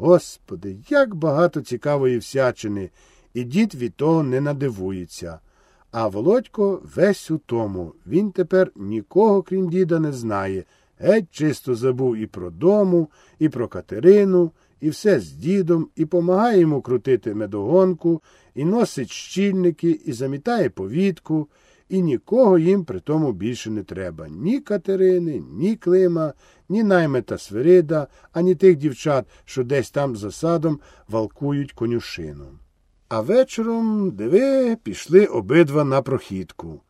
Господи, як багато цікавої всячини, і дід від того не надивується. А Володько весь у тому. Він тепер нікого, крім діда, не знає. Геть чисто забув і про дому, і про Катерину, і все з дідом, і помагає йому крутити медогонку, і носить щільники, і замітає повітку, і нікого їм при тому більше не треба. Ні Катерини, ні Клима, ні наймета Свирида, ані тих дівчат, що десь там за садом валкують конюшину. А вечором, диви, пішли обидва на прохідку.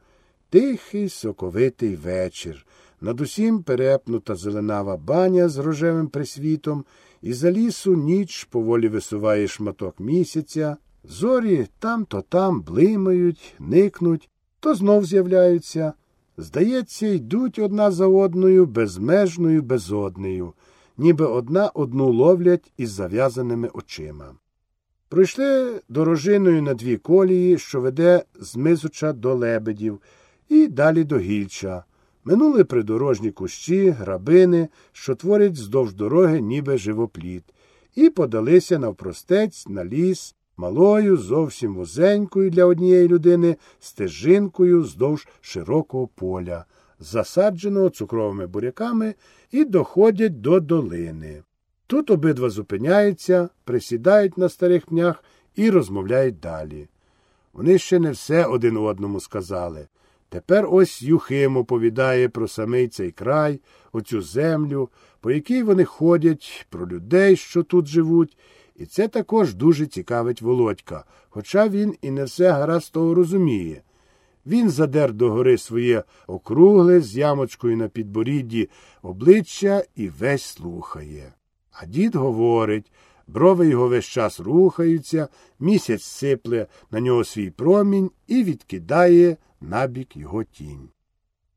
Тихий, соковитий вечір. Над усім перепнута зеленава баня з рожевим присвітом, і за лісу ніч поволі висуває шматок місяця. Зорі там то там блимають, никнуть, то знов з'являються. Здається, йдуть одна за одною безмежною безоднею, ніби одна одну ловлять із зав'язаними очима. Пройшли дорожиною на дві колії, що веде з Мизуча до лебедів, і далі до гільча. Минули придорожні кущі, грабини, що творять здовж дороги, ніби живопліт, і подалися навпростець на ліс малою, зовсім вузенькою для однієї людини стежинкою здовж широкого поля, засадженого цукровими буряками, і доходять до долини. Тут обидва зупиняються, присідають на старих пнях і розмовляють далі. Вони ще не все один одному сказали. Тепер ось Юхим оповідає про самий цей край, оцю землю, по якій вони ходять, про людей, що тут живуть, і це також дуже цікавить Володька, хоча він і не все гаразд того розуміє. Він задер догори своє округле з ямочкою на підборідді обличчя і весь слухає. А дід говорить, брови його весь час рухаються, місяць сипле на нього свій промінь і відкидає набік його тінь.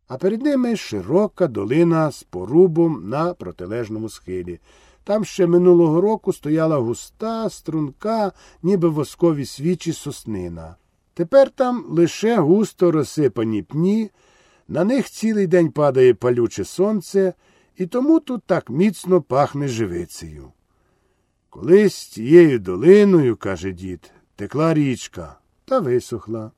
А перед ними широка долина з порубом на протилежному схилі. Там ще минулого року стояла густа, струнка, ніби воскові свічі соснина. Тепер там лише густо розсипані пні, на них цілий день падає палюче сонце, і тому тут так міцно пахне живицею. Колись цією долиною, каже дід, текла річка та висохла.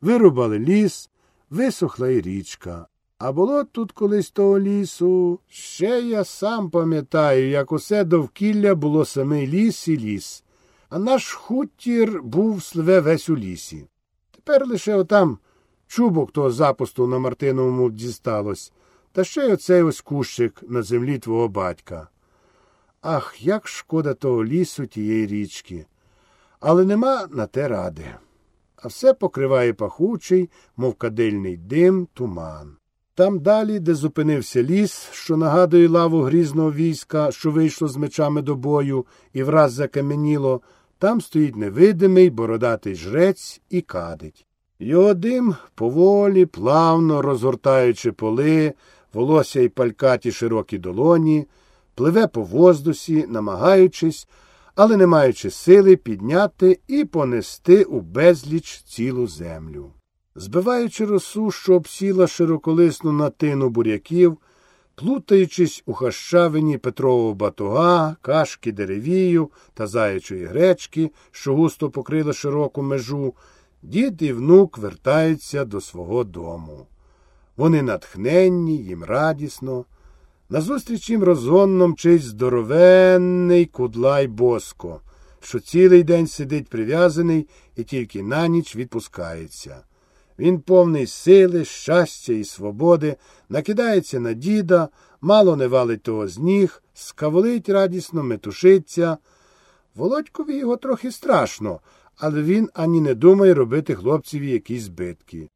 Вирубали ліс, висохла й річка. А було тут колись того лісу. Ще я сам пам'ятаю, як усе довкілля було самий ліс і ліс, а наш хутір був сливе весь у лісі. Тепер лише отам чубок того запусту на Мартиновому дісталось, та ще й оцей ось кущик на землі твого батька. Ах, як шкода того лісу тієї річки. Але нема на те ради. А все покриває пахучий, мов кадильний дим, туман. Там далі, де зупинився ліс, що нагадує лаву грізного війська, що вийшло з мечами до бою і враз закам'яніло, там стоїть невидимий бородатий жрець і кадить. Його дим поволі, плавно розгортаючи поли, волосся й палькаті широкі долоні, пливе по воздусі, намагаючись, але не маючи сили підняти і понести у безліч цілу землю. Збиваючи росу, що обсіла широколисну натину буряків, плутаючись у хащавині Петрового батуга, кашки деревію та заячої гречки, що густо покрила широку межу, дід і внук вертаються до свого дому. Вони натхненні, їм радісно. Назустріч їм розгонно мчить здоровенний кудлай боско, що цілий день сидить прив'язаний і тільки на ніч відпускається. Він повний сили, щастя і свободи, накидається на діда, мало не валить того з ніг, скаволить радісно, метушиться. Володькові його трохи страшно, але він ані не думає робити хлопцеві якісь збитки.